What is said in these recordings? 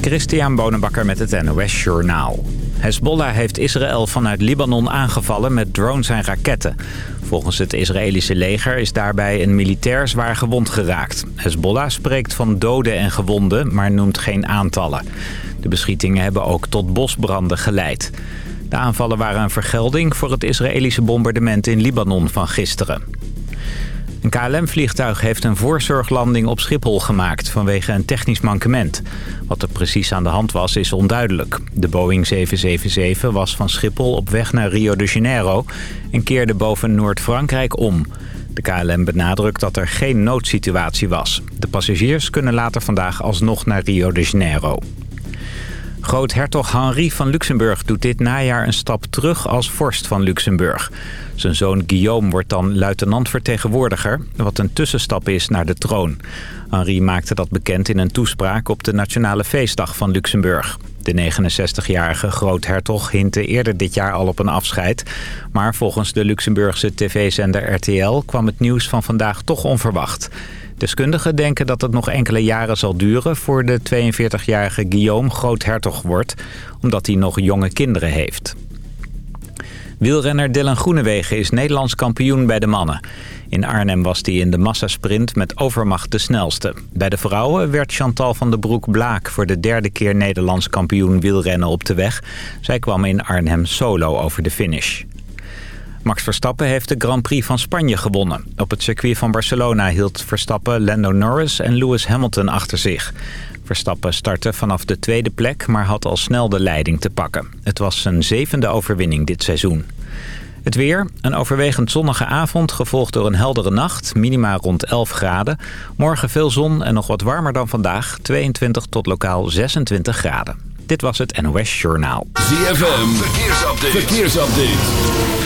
Christian Bonenbakker met het NOS Journaal. Hezbollah heeft Israël vanuit Libanon aangevallen met drones en raketten. Volgens het Israëlische leger is daarbij een militair zwaar gewond geraakt. Hezbollah spreekt van doden en gewonden, maar noemt geen aantallen. De beschietingen hebben ook tot bosbranden geleid. De aanvallen waren een vergelding voor het Israëlische bombardement in Libanon van gisteren. Een KLM-vliegtuig heeft een voorzorglanding op Schiphol gemaakt vanwege een technisch mankement. Wat er precies aan de hand was is onduidelijk. De Boeing 777 was van Schiphol op weg naar Rio de Janeiro en keerde boven Noord-Frankrijk om. De KLM benadrukt dat er geen noodsituatie was. De passagiers kunnen later vandaag alsnog naar Rio de Janeiro. Groothertog Henri van Luxemburg doet dit najaar een stap terug als vorst van Luxemburg. Zijn zoon Guillaume wordt dan luitenant-vertegenwoordiger, wat een tussenstap is naar de troon. Henri maakte dat bekend in een toespraak op de Nationale Feestdag van Luxemburg. De 69-jarige groothertog hintte eerder dit jaar al op een afscheid. Maar volgens de Luxemburgse tv-zender RTL kwam het nieuws van vandaag toch onverwacht. Deskundigen denken dat het nog enkele jaren zal duren... voor de 42-jarige Guillaume groothertog wordt... omdat hij nog jonge kinderen heeft. Wielrenner Dylan Groenewegen is Nederlands kampioen bij de mannen. In Arnhem was hij in de massasprint met overmacht de snelste. Bij de vrouwen werd Chantal van der Broek-Blaak... voor de derde keer Nederlands kampioen wielrennen op de weg. Zij kwam in Arnhem solo over de finish. Max Verstappen heeft de Grand Prix van Spanje gewonnen. Op het circuit van Barcelona hield Verstappen Lando Norris en Lewis Hamilton achter zich. Verstappen startte vanaf de tweede plek, maar had al snel de leiding te pakken. Het was zijn zevende overwinning dit seizoen. Het weer, een overwegend zonnige avond, gevolgd door een heldere nacht. Minima rond 11 graden. Morgen veel zon en nog wat warmer dan vandaag. 22 tot lokaal 26 graden. Dit was het NOS Journaal. ZFM, verkeersupdate.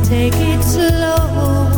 The it of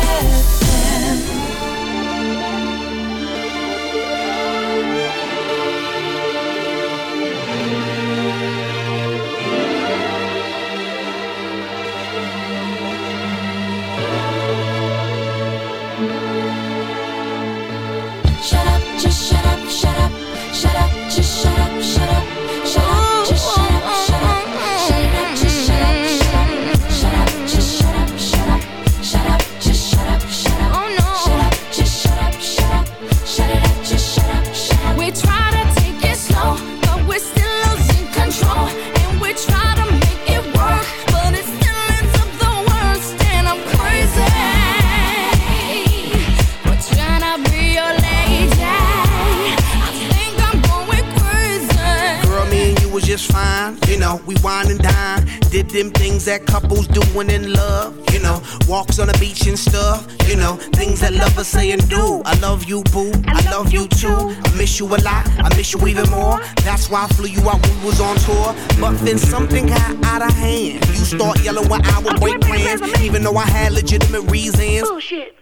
in love, you know. Walks on the beach and stuff, you know. Things that lovers say and do. I love you, boo. I love you too. I miss you a lot. I miss you even more. That's why I flew you out when we was on tour. But then something got out of hand. You start yelling when I would break plans, even though I had legitimate reasons.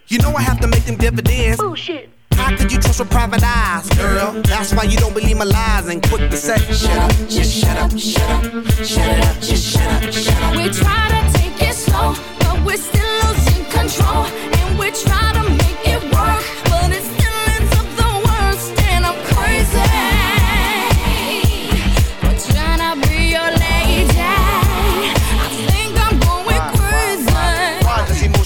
You know I have to make them dividends. How could you trust with private eyes, girl? That's why you don't believe my lies and quit the set. Shut up, just shut up, shut up, shut it up, just shut up, shut up. We try to take slow, but we're still losing control, and we try to make it work.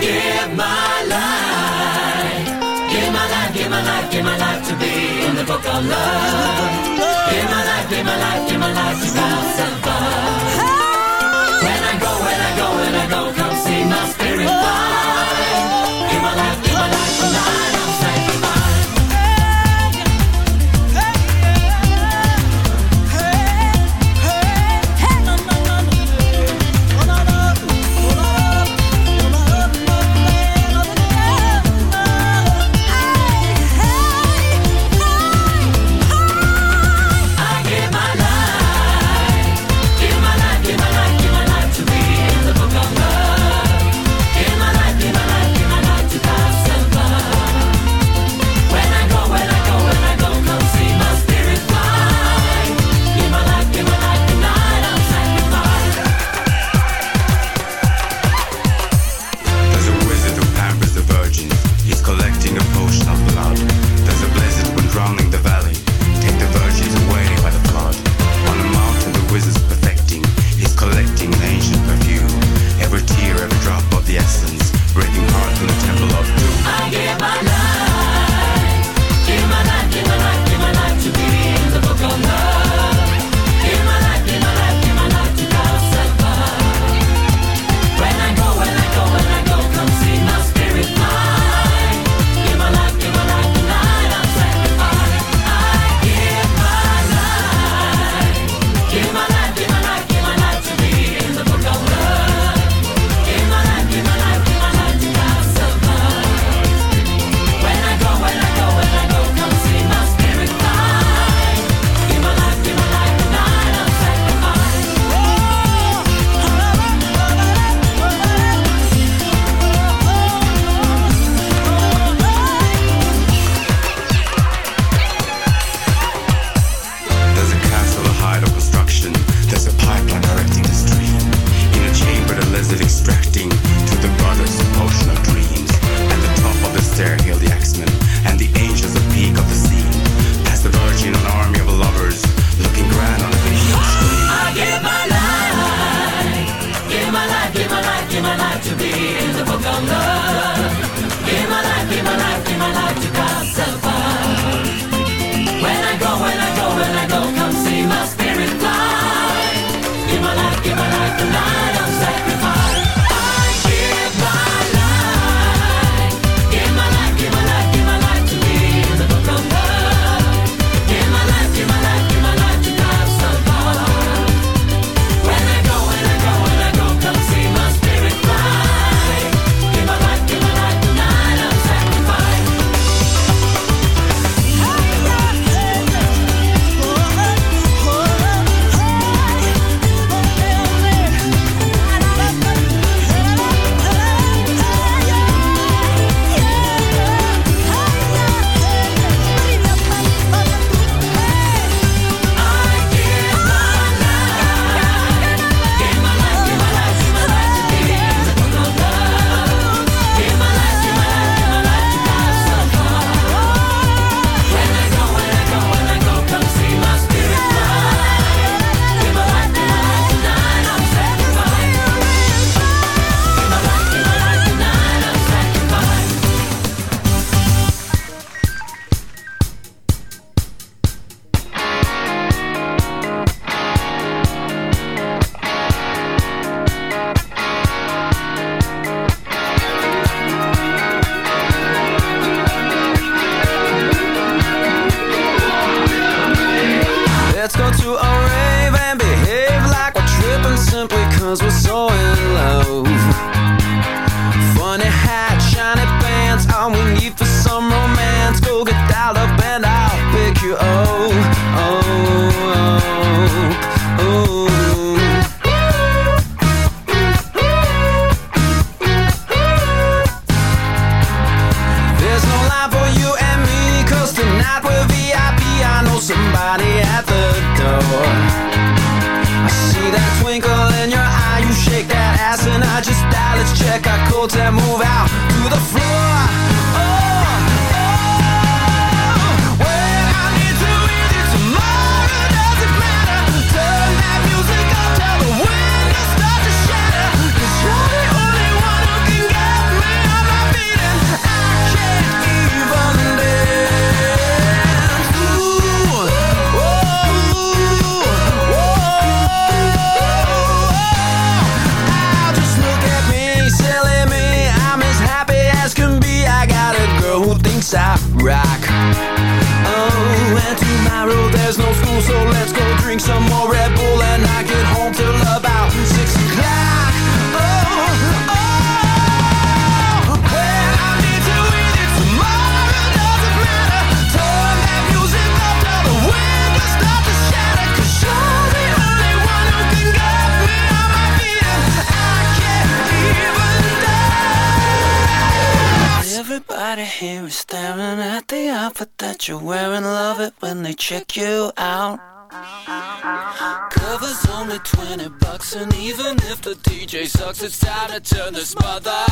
give my life, give my life, give my life, to be in the book of love. give my life give my life, give my life to be in the to turn this mother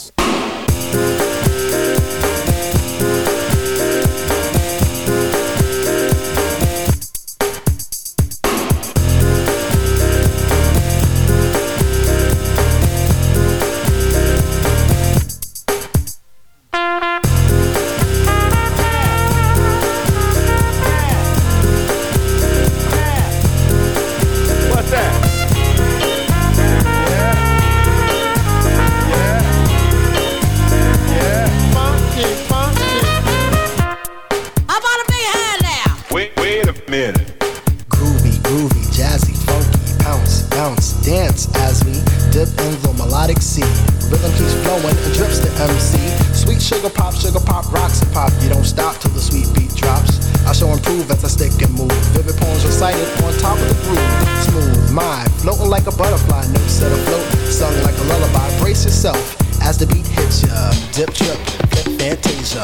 exotic sea. Rhythm keeps flowing and drips to MC. Sweet sugar pop, sugar pop, rocks and pop. You don't stop till the sweet beat drops. I show improve as I stick and move. Vivid poems recited on top of the groove. Smooth, mind, floating like a butterfly. Notes that afloat, sung like a lullaby. Brace yourself as the beat hits ya. Dip, trip, flip, fantasia.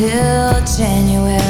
Till January.